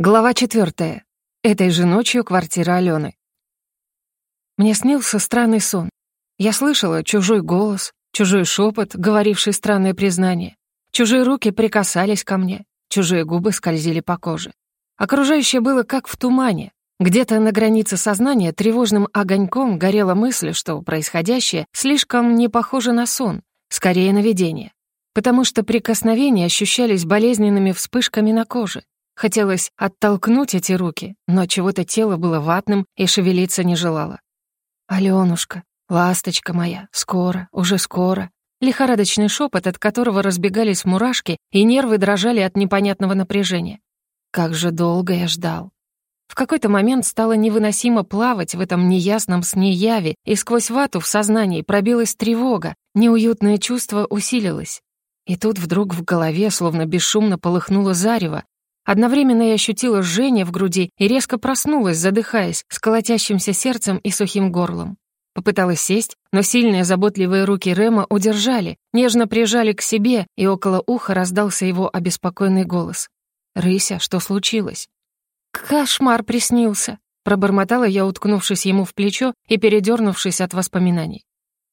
Глава четвертая. Этой же ночью квартира Алены. Мне снился странный сон. Я слышала чужой голос, чужой шепот, говоривший странное признание. Чужие руки прикасались ко мне, чужие губы скользили по коже. Окружающее было как в тумане. Где-то на границе сознания тревожным огоньком горела мысль, что происходящее слишком не похоже на сон, скорее на видение. Потому что прикосновения ощущались болезненными вспышками на коже, Хотелось оттолкнуть эти руки, но чего-то тело было ватным и шевелиться не желало. «Алёнушка, ласточка моя, скоро, уже скоро». Лихорадочный шепот, от которого разбегались мурашки, и нервы дрожали от непонятного напряжения. Как же долго я ждал. В какой-то момент стало невыносимо плавать в этом неясном сне яви, и сквозь вату в сознании пробилась тревога, неуютное чувство усилилось. И тут вдруг в голове словно бесшумно полыхнуло зарево, Одновременно я ощутила жжение в груди и резко проснулась, задыхаясь, с колотящимся сердцем и сухим горлом. Попыталась сесть, но сильные заботливые руки Рема удержали, нежно прижали к себе, и около уха раздался его обеспокоенный голос. «Рыся, что случилось?» «Кошмар приснился», — пробормотала я, уткнувшись ему в плечо и передернувшись от воспоминаний.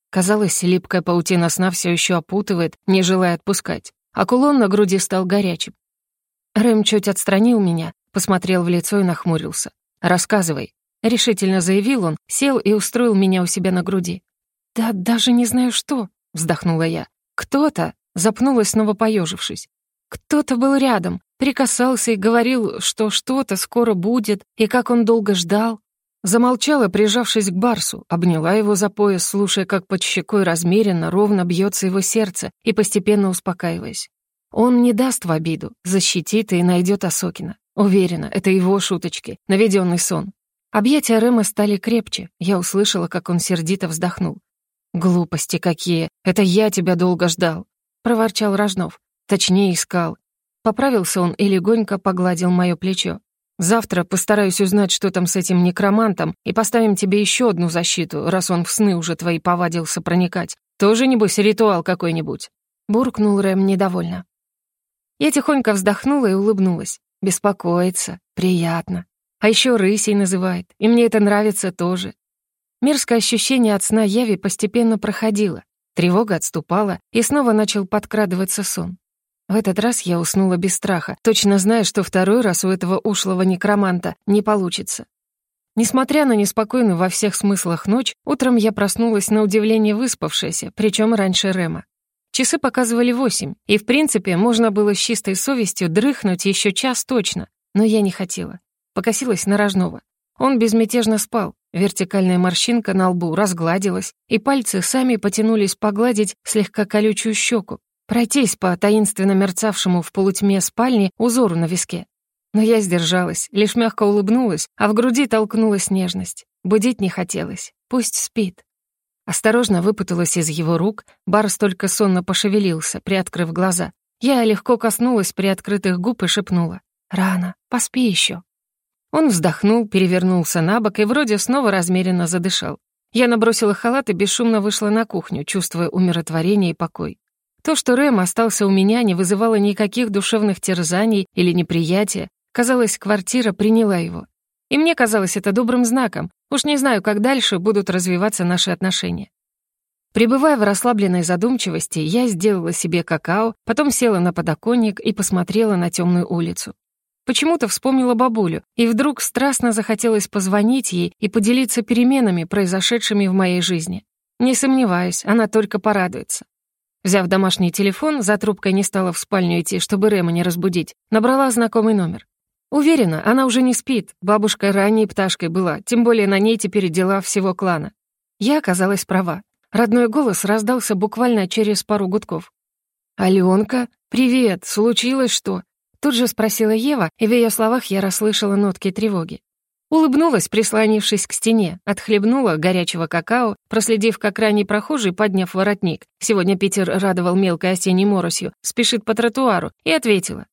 Казалось, липкая паутина сна все еще опутывает, не желая отпускать, а кулон на груди стал горячим. Рэм чуть отстранил меня, посмотрел в лицо и нахмурился. «Рассказывай», — решительно заявил он, сел и устроил меня у себя на груди. «Да даже не знаю что», — вздохнула я. «Кто-то», — запнулась, снова поежившись. «Кто-то был рядом, прикасался и говорил, что что-то скоро будет, и как он долго ждал». Замолчала, прижавшись к Барсу, обняла его за пояс, слушая, как под щекой размеренно, ровно бьется его сердце и постепенно успокаиваясь. Он не даст в обиду, защитит и найдет Осокина. Уверена, это его шуточки, наведенный сон. Объятия Рэма стали крепче, я услышала, как он сердито вздохнул. «Глупости какие! Это я тебя долго ждал!» — проворчал Рожнов. Точнее, искал. Поправился он и легонько погладил мое плечо. «Завтра постараюсь узнать, что там с этим некромантом, и поставим тебе еще одну защиту, раз он в сны уже твои повадился проникать. Тоже, небось, ритуал какой-нибудь?» Буркнул Рэм недовольно. Я тихонько вздохнула и улыбнулась. Беспокоится, приятно. А еще рысей называет, и мне это нравится тоже. Мерзкое ощущение от сна яви постепенно проходило. Тревога отступала, и снова начал подкрадываться сон. В этот раз я уснула без страха, точно зная, что второй раз у этого ушлого некроманта не получится. Несмотря на неспокойную во всех смыслах ночь, утром я проснулась на удивление выспавшаяся, причем раньше Рема. Часы показывали восемь, и, в принципе, можно было с чистой совестью дрыхнуть еще час точно, но я не хотела. Покосилась на Рожнова. Он безмятежно спал, вертикальная морщинка на лбу разгладилась, и пальцы сами потянулись погладить слегка колючую щеку, пройтись по таинственно мерцавшему в полутьме спальни узору на виске. Но я сдержалась, лишь мягко улыбнулась, а в груди толкнулась нежность. Будить не хотелось. Пусть спит. Осторожно выпуталась из его рук, Барс только сонно пошевелился, приоткрыв глаза. Я легко коснулась приоткрытых губ и шепнула. «Рано, поспи еще». Он вздохнул, перевернулся на бок и вроде снова размеренно задышал. Я набросила халат и бесшумно вышла на кухню, чувствуя умиротворение и покой. То, что Рэм остался у меня, не вызывало никаких душевных терзаний или неприятия. Казалось, квартира приняла его. И мне казалось это добрым знаком. Уж не знаю, как дальше будут развиваться наши отношения. Пребывая в расслабленной задумчивости, я сделала себе какао, потом села на подоконник и посмотрела на темную улицу. Почему-то вспомнила бабулю, и вдруг страстно захотелось позвонить ей и поделиться переменами, произошедшими в моей жизни. Не сомневаюсь, она только порадуется. Взяв домашний телефон, за трубкой не стала в спальню идти, чтобы Рема не разбудить, набрала знакомый номер. Уверена, она уже не спит, бабушка ранней пташкой была, тем более на ней теперь дела всего клана. Я оказалась права. Родной голос раздался буквально через пару гудков. «Аленка, привет, случилось что?» Тут же спросила Ева, и в ее словах я расслышала нотки тревоги. Улыбнулась, прислонившись к стене, отхлебнула горячего какао, проследив, как ранний прохожий, подняв воротник, сегодня Питер радовал мелкой осенней моросью, спешит по тротуару, и ответила.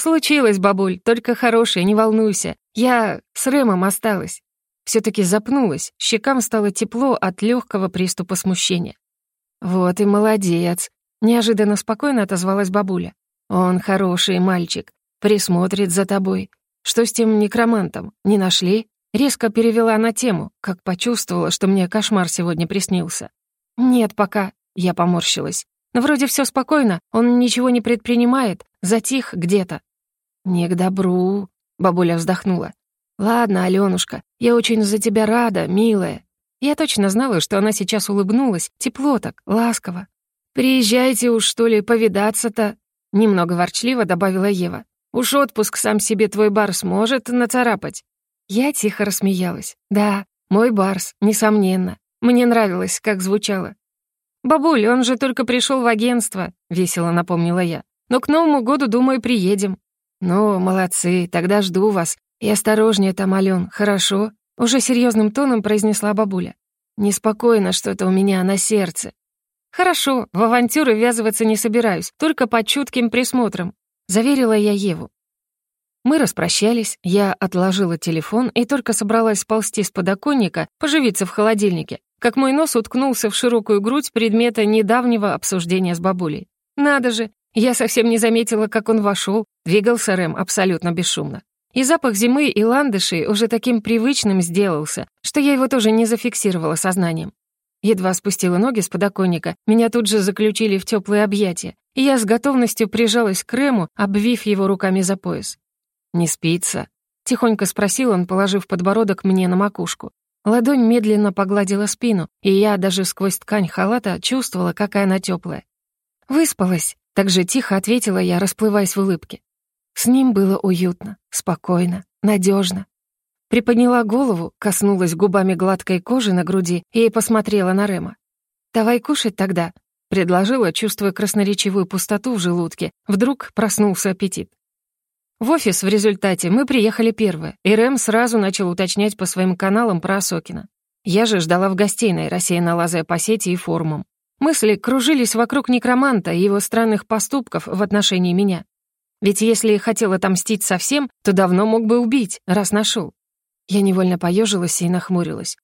«Случилось, бабуль, только хорошее, не волнуйся. Я с Рэмом осталась». все таки запнулась, щекам стало тепло от легкого приступа смущения. «Вот и молодец», — неожиданно спокойно отозвалась бабуля. «Он хороший мальчик, присмотрит за тобой. Что с тем некромантом? Не нашли?» Резко перевела на тему, как почувствовала, что мне кошмар сегодня приснился. «Нет пока», — я поморщилась. «Но вроде все спокойно, он ничего не предпринимает, затих где-то». «Не к добру», — бабуля вздохнула. «Ладно, Алёнушка, я очень за тебя рада, милая». Я точно знала, что она сейчас улыбнулась, тепло так, ласково. «Приезжайте уж, что ли, повидаться-то», — немного ворчливо добавила Ева. «Уж отпуск сам себе твой бар сможет нацарапать». Я тихо рассмеялась. «Да, мой барс, несомненно. Мне нравилось, как звучало. «Бабуль, он же только пришел в агентство», — весело напомнила я. «Но к Новому году, думаю, приедем». «Ну, молодцы, тогда жду вас. И осторожнее там, Алён, хорошо?» Уже серьезным тоном произнесла бабуля. «Неспокойно что-то у меня на сердце». «Хорошо, в авантюры ввязываться не собираюсь, только под чутким присмотром», — заверила я Еву. Мы распрощались, я отложила телефон и только собралась сползти с подоконника, поживиться в холодильнике, как мой нос уткнулся в широкую грудь предмета недавнего обсуждения с бабулей. Надо же, я совсем не заметила, как он вошел, двигался Рэм абсолютно бесшумно. И запах зимы и ландышей уже таким привычным сделался, что я его тоже не зафиксировала сознанием. Едва спустила ноги с подоконника, меня тут же заключили в теплые объятия, и я с готовностью прижалась к Рэму, обвив его руками за пояс. «Не спится?» — тихонько спросил он, положив подбородок мне на макушку. Ладонь медленно погладила спину, и я даже сквозь ткань халата чувствовала, какая она теплая. «Выспалась», — так же тихо ответила я, расплываясь в улыбке. С ним было уютно, спокойно, надежно. Приподняла голову, коснулась губами гладкой кожи на груди и посмотрела на Рема. «Давай кушать тогда», — предложила, чувствуя красноречивую пустоту в желудке. Вдруг проснулся аппетит. В офис в результате мы приехали первые, и Рэм сразу начал уточнять по своим каналам про Осокина. Я же ждала в гостиной, рассеянно лазая по сети и форумам. Мысли кружились вокруг некроманта и его странных поступков в отношении меня. Ведь если хотел отомстить совсем, то давно мог бы убить, раз нашел. Я невольно поежилась и нахмурилась.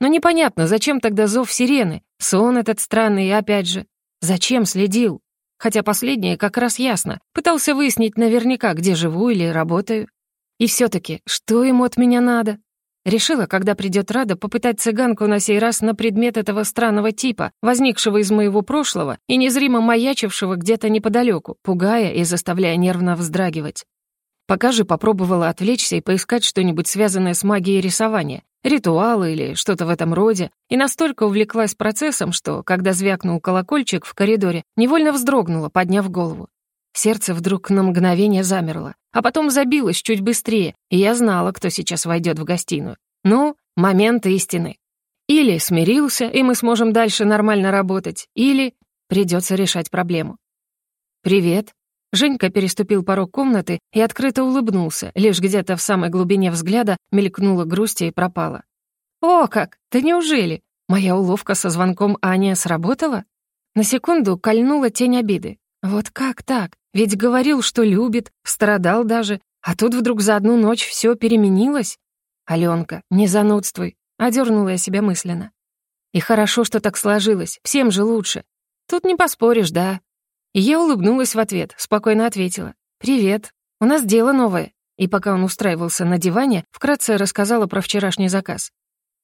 Но непонятно, зачем тогда зов сирены? Сон этот странный, опять же. Зачем следил? Хотя последнее как раз ясно. Пытался выяснить наверняка, где живу или работаю. И все таки что ему от меня надо? Решила, когда придет Рада, попытать цыганку на сей раз на предмет этого странного типа, возникшего из моего прошлого и незримо маячившего где-то неподалеку, пугая и заставляя нервно вздрагивать. Пока же попробовала отвлечься и поискать что-нибудь связанное с магией рисования, ритуалы или что-то в этом роде, и настолько увлеклась процессом, что, когда звякнул колокольчик в коридоре, невольно вздрогнула, подняв голову. Сердце вдруг на мгновение замерло, а потом забилось чуть быстрее, и я знала, кто сейчас войдет в гостиную. Ну, момент истины. Или смирился, и мы сможем дальше нормально работать, или придется решать проблему. «Привет», Женька переступил порог комнаты и открыто улыбнулся, лишь где-то в самой глубине взгляда мелькнула грусть и пропала. «О как! Да неужели? Моя уловка со звонком Аня сработала?» На секунду кольнула тень обиды. «Вот как так? Ведь говорил, что любит, страдал даже, а тут вдруг за одну ночь все переменилось?» «Аленка, не занудствуй», — одернула я себя мысленно. «И хорошо, что так сложилось, всем же лучше. Тут не поспоришь, да, и я улыбнулась в ответ, спокойно ответила. «Привет. У нас дело новое». И пока он устраивался на диване, вкратце рассказала про вчерашний заказ.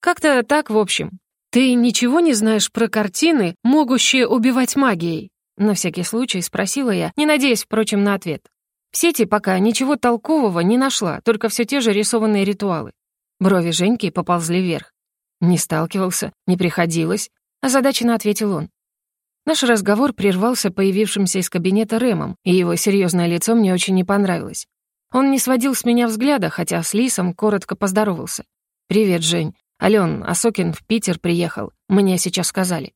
«Как-то так, в общем. Ты ничего не знаешь про картины, могущие убивать магией?» На всякий случай спросила я, не надеясь, впрочем, на ответ. В сети пока ничего толкового не нашла, только все те же рисованные ритуалы. Брови Женьки поползли вверх. «Не сталкивался, не приходилось», — озадаченно ответил он. Наш разговор прервался появившимся из кабинета Рэмом, и его серьезное лицо мне очень не понравилось. Он не сводил с меня взгляда, хотя с Лисом коротко поздоровался. «Привет, Жень. Ален, Асокин в Питер приехал. Мне сейчас сказали».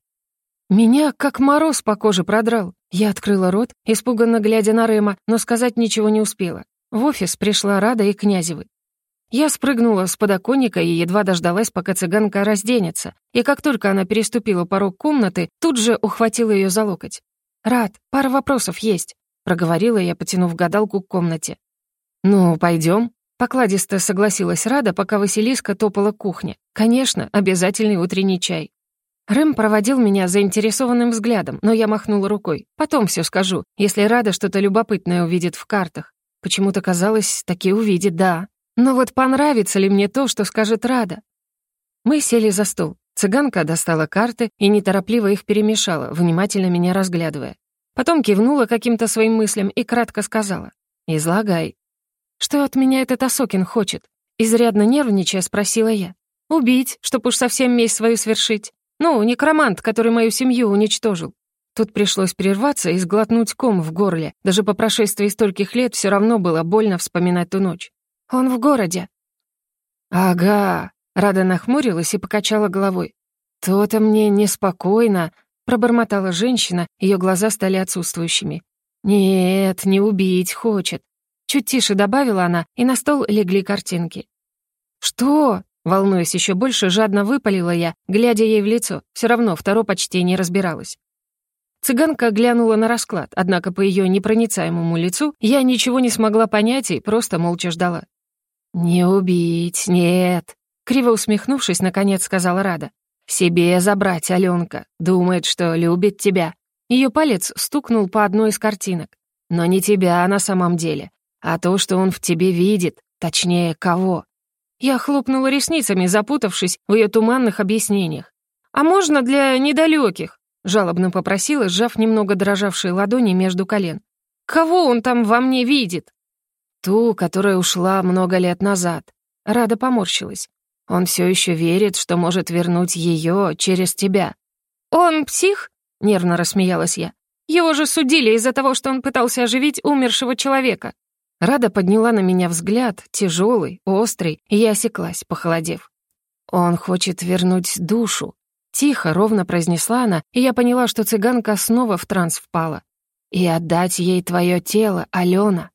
Меня как мороз по коже продрал. Я открыла рот, испуганно глядя на Рэма, но сказать ничего не успела. В офис пришла Рада и Князевы. Я спрыгнула с подоконника и едва дождалась, пока цыганка разденется, и как только она переступила порог комнаты, тут же ухватила ее за локоть. «Рад, пара вопросов есть», — проговорила я, потянув гадалку к комнате. «Ну, пойдем», — покладисто согласилась Рада, пока Василиска топала к кухне. «Конечно, обязательный утренний чай». Рэм проводил меня заинтересованным взглядом, но я махнула рукой. «Потом все скажу, если Рада что-то любопытное увидит в картах». Почему-то казалось, таки увидит, да. Но вот понравится ли мне то, что скажет Рада? Мы сели за стол. Цыганка достала карты и неторопливо их перемешала, внимательно меня разглядывая. Потом кивнула каким-то своим мыслям и кратко сказала. «Излагай». «Что от меня этот Осокин хочет?» Изрядно нервничая, спросила я. «Убить, чтоб уж совсем месть свою свершить. Ну, некромант, который мою семью уничтожил. Тут пришлось прерваться и сглотнуть ком в горле. Даже по прошествии стольких лет все равно было больно вспоминать ту ночь. Он в городе. «Ага», — Рада нахмурилась и покачала головой. «То-то мне неспокойно», — пробормотала женщина, ее глаза стали отсутствующими. «Нет, не убить хочет». Чуть тише добавила она, и на стол легли картинки. «Что?» — волнуясь еще больше, жадно выпалила я, глядя ей в лицо. Все равно второ почти не разбиралась. Цыганка глянула на расклад, однако по ее непроницаемому лицу я ничего не смогла понять и просто молча ждала. «Не убить, нет», — криво усмехнувшись, наконец сказала Рада. «Себе забрать, Аленка. Думает, что любит тебя». Ее палец стукнул по одной из картинок. «Но не тебя на самом деле, а то, что он в тебе видит, точнее, кого». Я хлопнула ресницами, запутавшись в ее туманных объяснениях. «А можно для недалеких? Жалобно попросила, сжав немного дрожавшие ладони между колен. «Кого он там во мне видит?» «Ту, которая ушла много лет назад». Рада поморщилась. «Он все еще верит, что может вернуть ее через тебя». «Он псих?» — нервно рассмеялась я. «Его же судили из-за того, что он пытался оживить умершего человека». Рада подняла на меня взгляд, тяжелый, острый, и я осеклась, похолодев. «Он хочет вернуть душу», Тихо, ровно произнесла она, и я поняла, что цыганка снова в транс впала. «И отдать ей твое тело, Алена».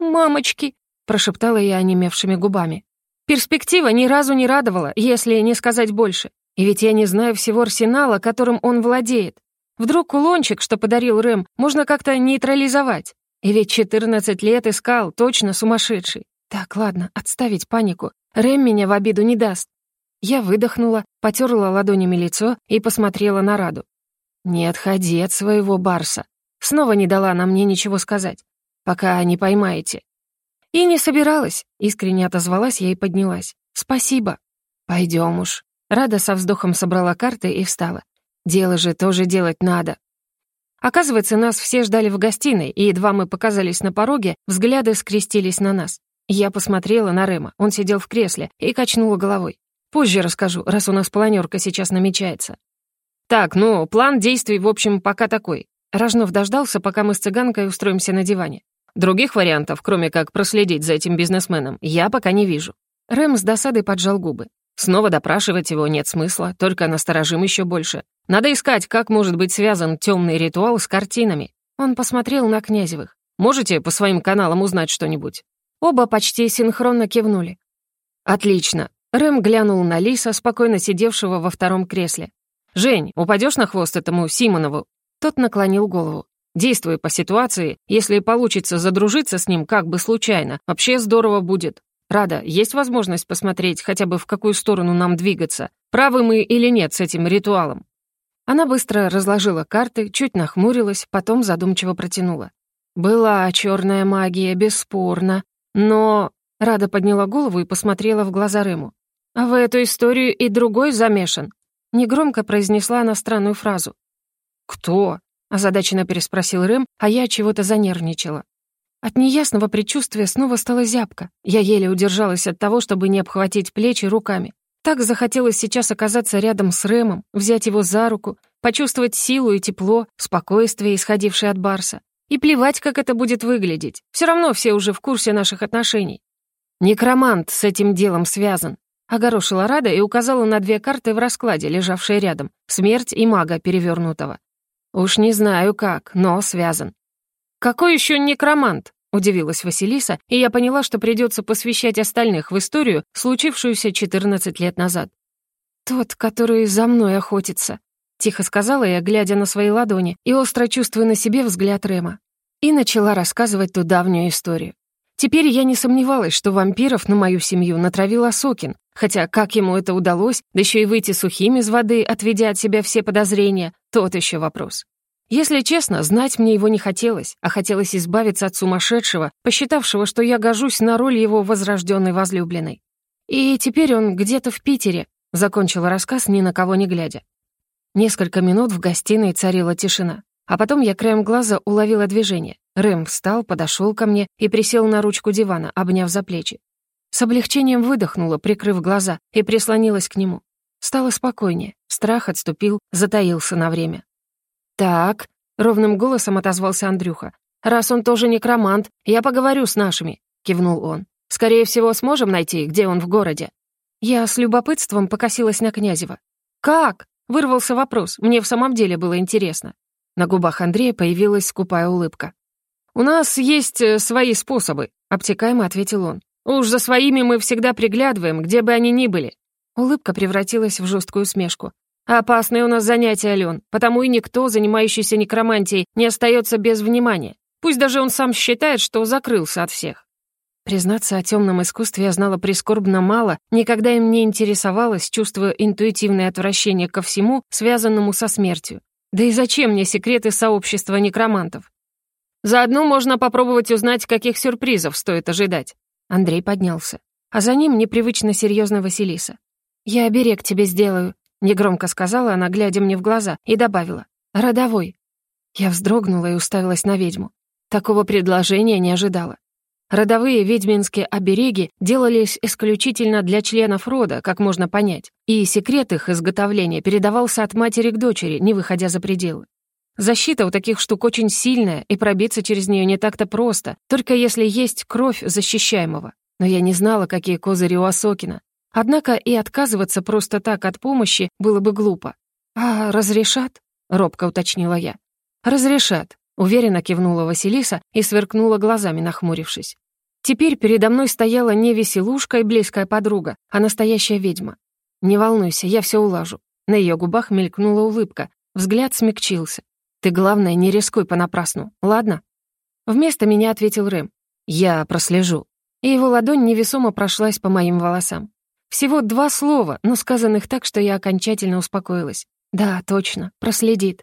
«Мамочки!» — прошептала я онемевшими губами. Перспектива ни разу не радовала, если не сказать больше. И ведь я не знаю всего арсенала, которым он владеет. Вдруг кулончик, что подарил Рэм, можно как-то нейтрализовать. И ведь 14 лет искал, точно сумасшедший. Так, ладно, отставить панику. Рэм меня в обиду не даст. Я выдохнула, потерла ладонями лицо и посмотрела на Раду. «Не отходи от своего Барса». Снова не дала она мне ничего сказать. «Пока не поймаете». «И не собиралась», — искренне отозвалась я и поднялась. «Спасибо». «Пойдем уж». Рада со вздохом собрала карты и встала. «Дело же тоже делать надо». Оказывается, нас все ждали в гостиной, и едва мы показались на пороге, взгляды скрестились на нас. Я посмотрела на Рема, он сидел в кресле, и качнула головой. Позже расскажу, раз у нас планерка сейчас намечается. Так, ну, план действий, в общем, пока такой. Рожнов дождался, пока мы с цыганкой устроимся на диване. Других вариантов, кроме как проследить за этим бизнесменом, я пока не вижу. Рэм с досадой поджал губы. Снова допрашивать его нет смысла, только насторожим еще больше. Надо искать, как может быть связан темный ритуал с картинами. Он посмотрел на Князевых. Можете по своим каналам узнать что-нибудь? Оба почти синхронно кивнули. Отлично. Рэм глянул на Лиса, спокойно сидевшего во втором кресле. «Жень, упадешь на хвост этому Симонову?» Тот наклонил голову. «Действуй по ситуации. Если получится задружиться с ним как бы случайно, вообще здорово будет. Рада, есть возможность посмотреть хотя бы в какую сторону нам двигаться, правы мы или нет с этим ритуалом?» Она быстро разложила карты, чуть нахмурилась, потом задумчиво протянула. «Была черная магия, бесспорно, но...» Рада подняла голову и посмотрела в глаза Рэму. «А в эту историю и другой замешан», — негромко произнесла она странную фразу. «Кто?» — озадаченно переспросил Рэм, а я чего-то занервничала. От неясного предчувствия снова стала зябко. Я еле удержалась от того, чтобы не обхватить плечи руками. Так захотелось сейчас оказаться рядом с Рэмом, взять его за руку, почувствовать силу и тепло, спокойствие, исходившее от Барса. И плевать, как это будет выглядеть. Все равно все уже в курсе наших отношений. Некромант с этим делом связан. Огорошила Рада и указала на две карты в раскладе, лежавшие рядом. Смерть и мага перевернутого. Уж не знаю как, но связан. «Какой еще некромант?» — удивилась Василиса, и я поняла, что придется посвящать остальных в историю, случившуюся 14 лет назад. «Тот, который за мной охотится», — тихо сказала я, глядя на свои ладони и остро чувствуя на себе взгляд Рема. И начала рассказывать ту давнюю историю. Теперь я не сомневалась, что вампиров на мою семью натравил Осокин, хотя как ему это удалось, да еще и выйти сухим из воды, отведя от себя все подозрения, тот еще вопрос. Если честно, знать мне его не хотелось, а хотелось избавиться от сумасшедшего, посчитавшего, что я гожусь на роль его возрожденной возлюбленной. И теперь он где-то в Питере, закончила рассказ, ни на кого не глядя. Несколько минут в гостиной царила тишина. А потом я краем глаза уловила движение. Рэм встал, подошел ко мне и присел на ручку дивана, обняв за плечи. С облегчением выдохнула, прикрыв глаза, и прислонилась к нему. Стало спокойнее, страх отступил, затаился на время. «Так», — ровным голосом отозвался Андрюха, «раз он тоже некромант, я поговорю с нашими», — кивнул он. «Скорее всего, сможем найти, где он в городе». Я с любопытством покосилась на Князева. «Как?» — вырвался вопрос, мне в самом деле было интересно. На губах Андрея появилась скупая улыбка. «У нас есть э, свои способы», — обтекаемо ответил он. «Уж за своими мы всегда приглядываем, где бы они ни были». Улыбка превратилась в жесткую смешку. «Опасное у нас занятие, Ален, потому и никто, занимающийся некромантией, не остается без внимания. Пусть даже он сам считает, что закрылся от всех». Признаться, о темном искусстве я знала прискорбно мало, никогда им не интересовалась, чувствуя интуитивное отвращение ко всему, связанному со смертью. Да и зачем мне секреты сообщества некромантов? Заодно можно попробовать узнать, каких сюрпризов стоит ожидать. Андрей поднялся. А за ним непривычно серьезно Василиса. «Я оберег тебе сделаю», — негромко сказала она, глядя мне в глаза, и добавила. «Родовой». Я вздрогнула и уставилась на ведьму. Такого предложения не ожидала. Родовые ведьминские обереги делались исключительно для членов рода, как можно понять, и секрет их изготовления передавался от матери к дочери, не выходя за пределы. Защита у таких штук очень сильная, и пробиться через нее не так-то просто, только если есть кровь защищаемого. Но я не знала, какие козыри у Осокина. Однако и отказываться просто так от помощи было бы глупо. «А разрешат?» — робко уточнила я. «Разрешат», — уверенно кивнула Василиса и сверкнула глазами, нахмурившись. Теперь передо мной стояла не веселушка и близкая подруга, а настоящая ведьма. «Не волнуйся, я все улажу». На ее губах мелькнула улыбка, взгляд смягчился. Ты, главное, не рискуй понапрасну, ладно?» Вместо меня ответил Рэм. «Я прослежу». И его ладонь невесомо прошлась по моим волосам. Всего два слова, но сказанных так, что я окончательно успокоилась. «Да, точно, проследит».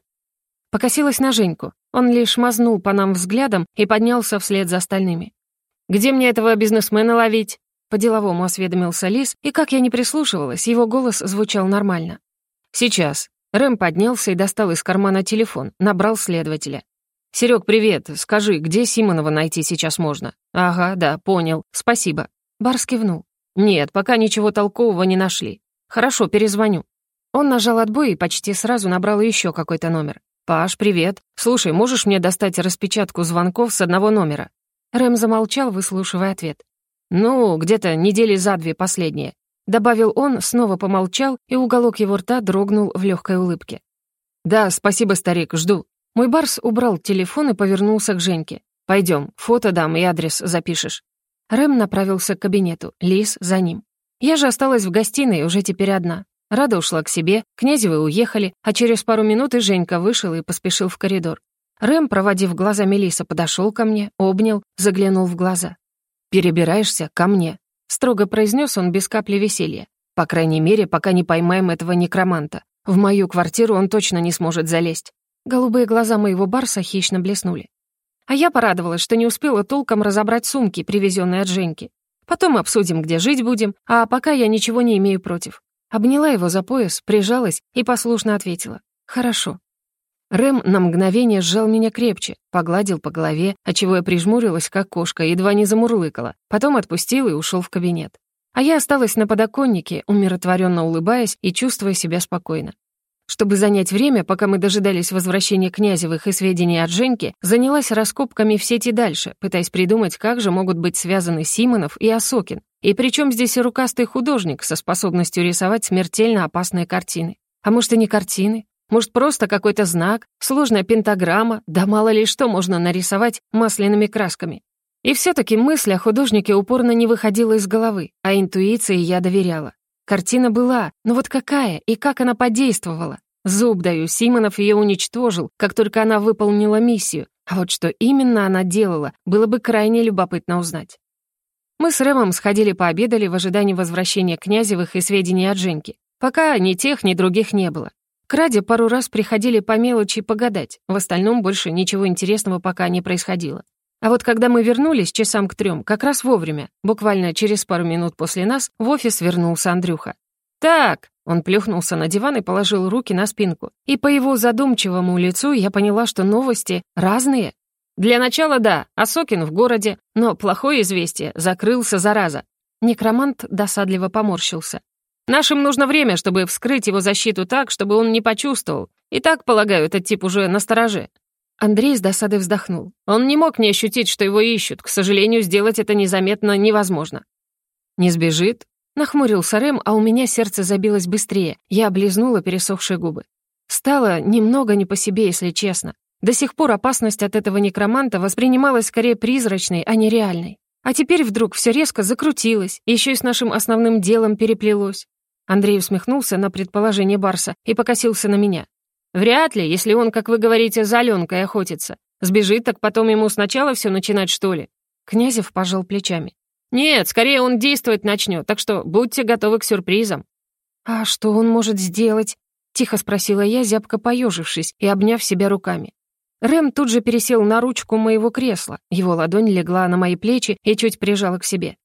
Покосилась на Женьку. Он лишь мазнул по нам взглядом и поднялся вслед за остальными. «Где мне этого бизнесмена ловить?» По-деловому осведомился Лис, и как я не прислушивалась, его голос звучал нормально. «Сейчас», Рэм поднялся и достал из кармана телефон, набрал следователя. «Серёг, привет. Скажи, где Симонова найти сейчас можно?» «Ага, да, понял. Спасибо». Барс кивнул. «Нет, пока ничего толкового не нашли. Хорошо, перезвоню». Он нажал отбой и почти сразу набрал еще какой-то номер. «Паш, привет. Слушай, можешь мне достать распечатку звонков с одного номера?» Рэм замолчал, выслушивая ответ. «Ну, где-то недели за две последние. Добавил он, снова помолчал, и уголок его рта дрогнул в легкой улыбке. «Да, спасибо, старик, жду». Мой барс убрал телефон и повернулся к Женьке. «Пойдем, фото дам и адрес запишешь». Рэм направился к кабинету, Лис за ним. Я же осталась в гостиной, уже теперь одна. Рада ушла к себе, Князевы уехали, а через пару минут и Женька вышел и поспешил в коридор. Рэм, проводив глазами Лиса, подошел ко мне, обнял, заглянул в глаза. «Перебираешься ко мне», строго произнес он без капли веселья. По крайней мере, пока не поймаем этого некроманта. В мою квартиру он точно не сможет залезть. Голубые глаза моего барса хищно блеснули. А я порадовалась, что не успела толком разобрать сумки, привезенные от Женьки. Потом обсудим, где жить будем, а пока я ничего не имею против. Обняла его за пояс, прижалась и послушно ответила. «Хорошо». Рэм на мгновение сжал меня крепче, погладил по голове, отчего я прижмурилась, как кошка, едва не замурлыкала, потом отпустил и ушел в кабинет. А я осталась на подоконнике, умиротворенно улыбаясь и чувствуя себя спокойно. Чтобы занять время, пока мы дожидались возвращения Князевых и сведений от Женьки, занялась раскопками в сети дальше, пытаясь придумать, как же могут быть связаны Симонов и Осокин. И причем здесь рукастый художник со способностью рисовать смертельно опасные картины. А может, и не картины? Может, просто какой-то знак, сложная пентаграмма, да мало ли что можно нарисовать масляными красками. И все-таки мысль о художнике упорно не выходила из головы, а интуиции я доверяла. Картина была, но вот какая и как она подействовала? Зуб даю, Симонов ее уничтожил, как только она выполнила миссию, а вот что именно она делала, было бы крайне любопытно узнать. Мы с Рэмом сходили пообедали в ожидании возвращения Князевых и сведений от Женьки. Пока ни тех, ни других не было. К Раде пару раз приходили по мелочи погадать, в остальном больше ничего интересного пока не происходило. А вот когда мы вернулись часам к трем, как раз вовремя, буквально через пару минут после нас, в офис вернулся Андрюха. «Так», — он плюхнулся на диван и положил руки на спинку. И по его задумчивому лицу я поняла, что новости разные. Для начала да, Асокин в городе, но плохое известие, закрылся зараза. Некромант досадливо поморщился. Нашим нужно время, чтобы вскрыть его защиту так, чтобы он не почувствовал. И так, полагаю, этот тип уже настороже. Андрей с досадой вздохнул. Он не мог не ощутить, что его ищут. К сожалению, сделать это незаметно невозможно. «Не сбежит?» Нахмурился Рэм, а у меня сердце забилось быстрее. Я облизнула пересохшие губы. Стало немного не по себе, если честно. До сих пор опасность от этого некроманта воспринималась скорее призрачной, а не реальной. А теперь вдруг все резко закрутилось, еще и с нашим основным делом переплелось. Андрей усмехнулся на предположение Барса и покосился на меня. Вряд ли, если он, как вы говорите, за Аленкой охотится. Сбежит, так потом ему сначала все начинать, что ли?» Князев пожал плечами. «Нет, скорее он действовать начнет, так что будьте готовы к сюрпризам». «А что он может сделать?» — тихо спросила я, зябко поежившись и обняв себя руками. Рэм тут же пересел на ручку моего кресла, его ладонь легла на мои плечи и чуть прижала к себе.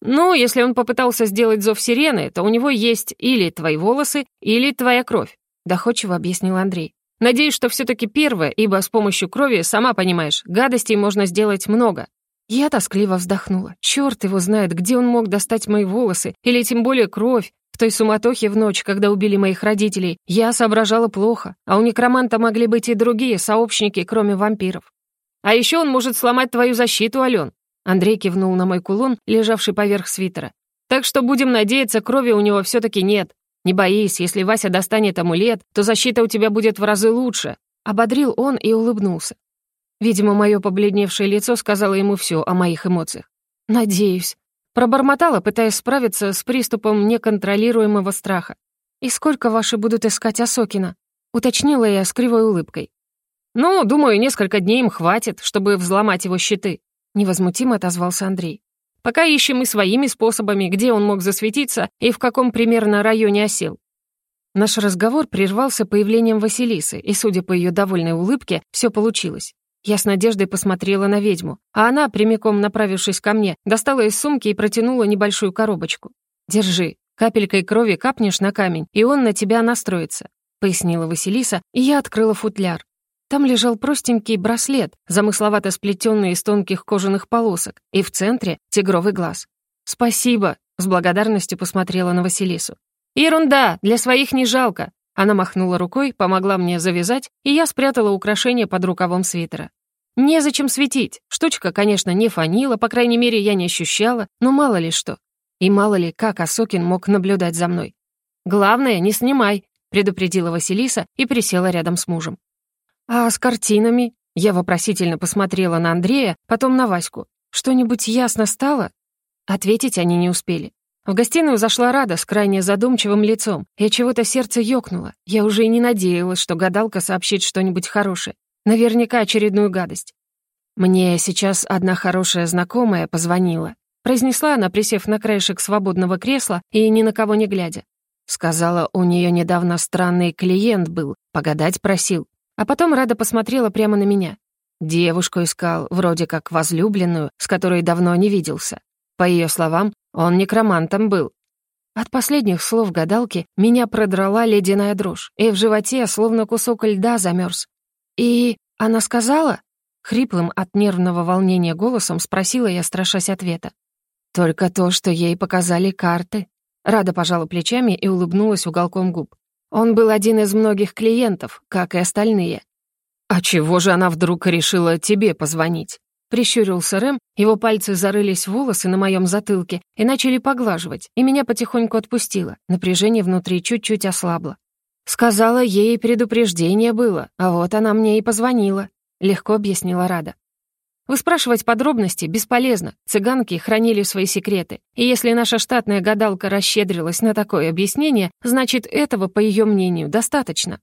«Ну, если он попытался сделать зов сирены, то у него есть или твои волосы, или твоя кровь. — доходчиво объяснил Андрей. «Надеюсь, что все-таки первое, ибо с помощью крови, сама понимаешь, гадостей можно сделать много». Я тоскливо вздохнула. Черт его знает, где он мог достать мои волосы, или тем более кровь. В той суматохе в ночь, когда убили моих родителей, я соображала плохо, а у некроманта могли быть и другие сообщники, кроме вампиров. «А еще он может сломать твою защиту, Ален», Андрей кивнул на мой кулон, лежавший поверх свитера. «Так что будем надеяться, крови у него все-таки нет. «Не боись, если Вася достанет амулет, то защита у тебя будет в разы лучше», — ободрил он и улыбнулся. Видимо, мое побледневшее лицо сказало ему все о моих эмоциях. «Надеюсь». Пробормотала, пытаясь справиться с приступом неконтролируемого страха. «И сколько ваши будут искать Осокина?» — уточнила я с кривой улыбкой. «Ну, думаю, несколько дней им хватит, чтобы взломать его щиты», — невозмутимо отозвался Андрей. Пока ищем и своими способами, где он мог засветиться и в каком примерно районе осел. Наш разговор прервался появлением Василисы, и, судя по ее довольной улыбке, все получилось. Я с надеждой посмотрела на ведьму, а она, прямиком направившись ко мне, достала из сумки и протянула небольшую коробочку. «Держи, капелькой крови капнешь на камень, и он на тебя настроится», — пояснила Василиса, и я открыла футляр. Там лежал простенький браслет, замысловато сплетенный из тонких кожаных полосок, и в центре — тигровый глаз. «Спасибо», — с благодарностью посмотрела на Василису. «Ерунда, для своих не жалко». Она махнула рукой, помогла мне завязать, и я спрятала украшение под рукавом свитера. Незачем светить. Штучка, конечно, не фанила, по крайней мере, я не ощущала, но мало ли что. И мало ли, как Асокин мог наблюдать за мной. «Главное, не снимай», — предупредила Василиса и присела рядом с мужем. «А с картинами?» Я вопросительно посмотрела на Андрея, потом на Ваську. «Что-нибудь ясно стало?» Ответить они не успели. В гостиную зашла Рада с крайне задумчивым лицом, и чего-то сердце ёкнуло. Я уже и не надеялась, что гадалка сообщит что-нибудь хорошее. Наверняка очередную гадость. «Мне сейчас одна хорошая знакомая позвонила», произнесла она, присев на краешек свободного кресла и ни на кого не глядя. Сказала, у нее недавно странный клиент был, погадать просил. А потом Рада посмотрела прямо на меня. Девушку искал, вроде как возлюбленную, с которой давно не виделся. По ее словам, он некромантом был. От последних слов гадалки меня продрала ледяная дрожь, и в животе словно кусок льда замерз. «И она сказала?» Хриплым от нервного волнения голосом спросила я, страшась ответа. «Только то, что ей показали карты». Рада пожала плечами и улыбнулась уголком губ. Он был один из многих клиентов, как и остальные. «А чего же она вдруг решила тебе позвонить?» Прищурился Рэм, его пальцы зарылись в волосы на моем затылке и начали поглаживать, и меня потихоньку отпустило. Напряжение внутри чуть-чуть ослабло. Сказала, ей предупреждение было, а вот она мне и позвонила. Легко объяснила Рада. Выспрашивать подробности бесполезно, цыганки хранили свои секреты, и если наша штатная гадалка расщедрилась на такое объяснение, значит, этого, по ее мнению, достаточно.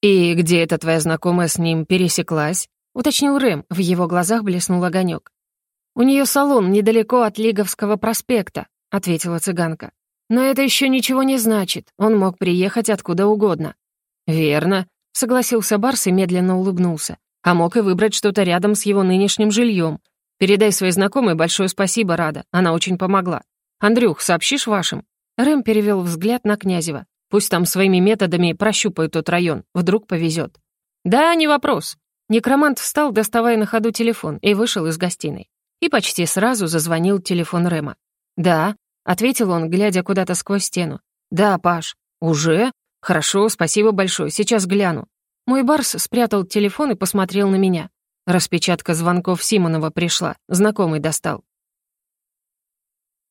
«И где эта твоя знакомая с ним пересеклась?» — уточнил Рэм, в его глазах блеснул огонек. «У нее салон недалеко от Лиговского проспекта», — ответила цыганка. «Но это еще ничего не значит, он мог приехать откуда угодно». «Верно», — согласился Барс и медленно улыбнулся. «А мог и выбрать что-то рядом с его нынешним жильем. Передай своей знакомой большое спасибо, Рада, она очень помогла. Андрюх, сообщишь вашим?» Рэм перевел взгляд на Князева. «Пусть там своими методами прощупают тот район, вдруг повезет. «Да, не вопрос». Некромант встал, доставая на ходу телефон, и вышел из гостиной. И почти сразу зазвонил телефон Рэма. «Да», — ответил он, глядя куда-то сквозь стену. «Да, Паш». «Уже? Хорошо, спасибо большое, сейчас гляну». Мой Барс спрятал телефон и посмотрел на меня. Распечатка звонков Симонова пришла, знакомый достал.